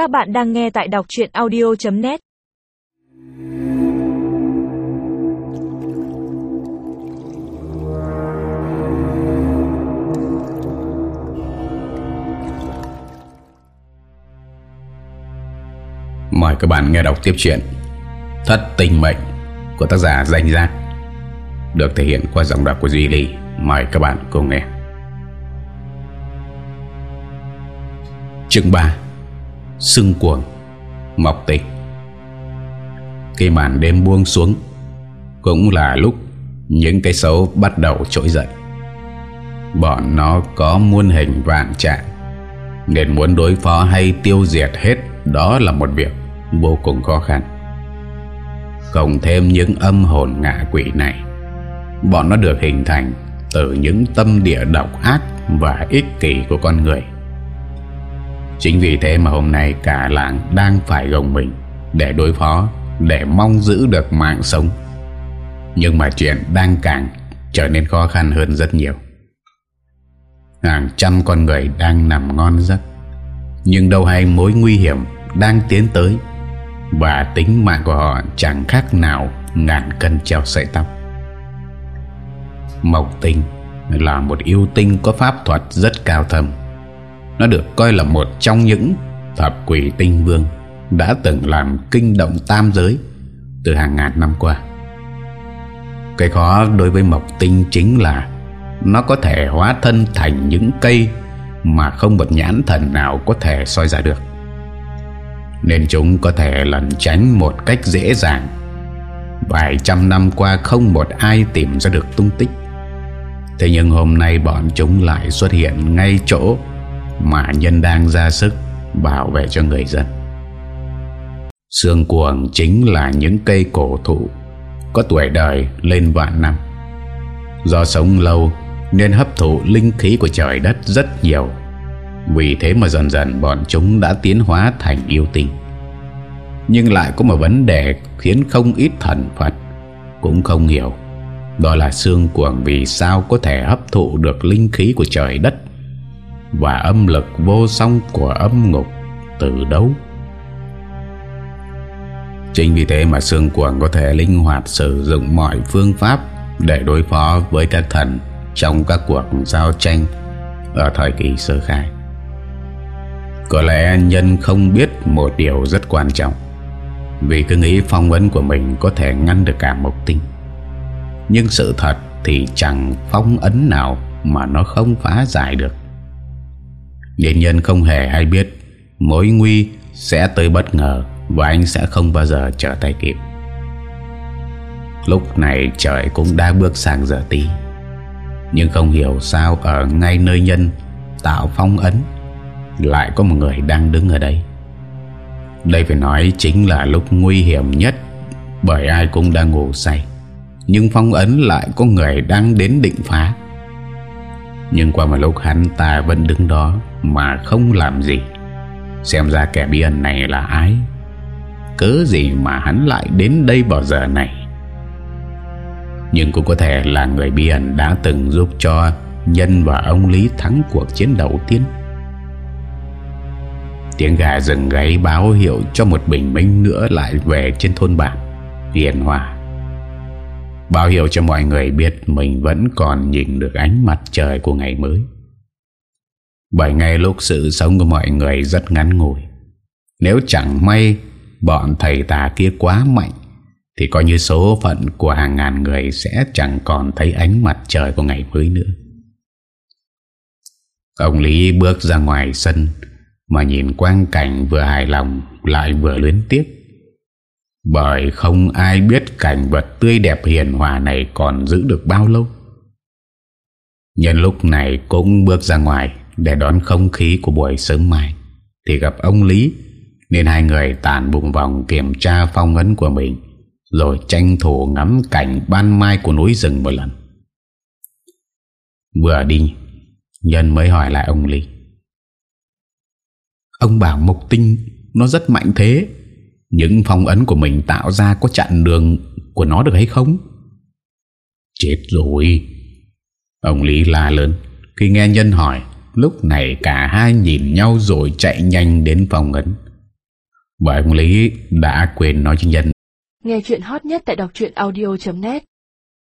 Các bạn đang nghe tại đọc chuyện audio.net Mời các bạn nghe đọc tiếp chuyện Thất tình mệnh của tác giả Danh Giác, Được thể hiện qua giọng đọc của Duy Ly. Mời các bạn cùng nghe. Chương 3 Sưng cuồng, Mọc tịch. Khi màn đêm buông xuống Cũng là lúc Những cái xấu bắt đầu trỗi dậy. Bọn nó có muôn hình vạn trạng, Nên muốn đối phó hay tiêu diệt hết Đó là một việc vô cùng khó khăn. Cộng thêm những âm hồn ngạ quỷ này, Bọn nó được hình thành Từ những tâm địa độc ác Và ích kỷ của con người. Chính vì thế mà hôm nay cả làng đang phải gồng mình Để đối phó, Để mong giữ được mạng sống. Nhưng mà chuyện đang càng Trở nên khó khăn hơn rất nhiều. Hàng trăm con người đang nằm ngon giấc, Nhưng đâu hay mối nguy hiểm Đang tiến tới Và tính mạng của họ chẳng khác nào Ngàn cân treo sợi tóc. Mộc tinh Là một yêu tinh có pháp thuật rất cao thâm. Nó được coi là một trong những Thập quỷ tinh vương Đã từng làm kinh động tam giới Từ hàng ngàn năm qua. Cái khó đối với mộc tinh chính là Nó có thể hóa thân thành những cây Mà không một nhãn thần nào có thể soi ra được. Nên chúng có thể lẩn tránh một cách dễ dàng. Vài trăm năm qua không một ai tìm ra được tung tích. Thế nhưng hôm nay bọn chúng lại xuất hiện ngay chỗ mà nhân đang ra sức bảo vệ cho người dân. Sương cuồng chính là những cây cổ thụ, Có tuổi đời lên vạn năm. Do sống lâu Nên hấp thụ linh khí của trời đất rất nhiều. Vì thế mà dần dần bọn chúng đã tiến hóa thành yêu tinh. Nhưng lại có một vấn đề Khiến không ít thần Phật Cũng không hiểu, Đó là xương cuồng vì sao có thể hấp thụ được linh khí của trời đất và âm lực vô song của âm ngục từ đâu Chính vì thế mà xương cuồng có thể linh hoạt sử dụng mọi phương pháp để đối phó với các thần trong các cuộc giao tranh ở thời kỳ sơ khai. Có lẽ nhân không biết một điều rất quan trọng, vì cứ nghĩ phong ấn của mình có thể ngăn được cả mộc tinh. Nhưng sự thật thì chẳng phong ấn nào mà nó không phá giải được. Nên nhân không hề hay biết, mối nguy sẽ tới bất ngờ và anh sẽ không bao giờ trở tay kịp. Lúc này trời cũng đã bước sang giờ tí, Nhưng không hiểu sao ở ngay nơi nhân tạo phong ấn Lại có một người đang đứng ở đây Đây phải nói chính là lúc nguy hiểm nhất, Bởi ai cũng đang ngủ say, Nhưng phong ấn lại có người đang đến định phá nhưng qua một lúc hắn ta vẫn đứng đó Mà không làm gì. Xem ra kẻ bí ẩn này là ai? Cớ gì mà hắn lại đến đây vào giờ này? Nhưng cũng có thể là người bí ẩn đã từng giúp cho Nhân và ông Lý thắng cuộc chiến đầu tiên. Tiếng gà rừng gáy báo hiệu cho một bình minh nữa lại về trên thôn bản. Hiền hòa Báo hiệu cho mọi người biết mình vẫn còn nhìn được ánh mặt trời của ngày mới. Bởi ngay lúc sự sống của mọi người rất ngắn ngủi, Nếu chẳng may bọn thầy tà kia quá mạnh, Thì coi như số phận của hàng ngàn người sẽ chẳng còn thấy ánh mặt trời của ngày mới nữa. Ông Lý bước ra ngoài sân, Mà nhìn quang cảnh vừa hài lòng lại vừa luyến tiếc. Bởi không ai biết cảnh vật tươi đẹp hiền hòa này còn giữ được bao lâu. Nhân lúc này cũng bước ra ngoài để đón không khí của buổi sớm mai. Thì gặp ông Lý, Nên hai người tàn bụng vòng kiểm tra phong ấn của mình, Rồi tranh thủ ngắm cảnh ban mai của núi rừng một lần. Vừa đi, Nhân mới hỏi lại ông Lý. Ông bảo mục tinh Nó rất mạnh thế. Những phong ấn của mình tạo ra Có chặn đường của nó được hay không? Chết rồi. Ông Lý la lớn. Khi nghe Nhân hỏi, Lúc này cả hai nhìn nhau rồi chạy nhanh đến phòng ấn. Bởi ông Lý đã quên nói cho nhân. Nghe chuyện hot nhất tại đọc audio.net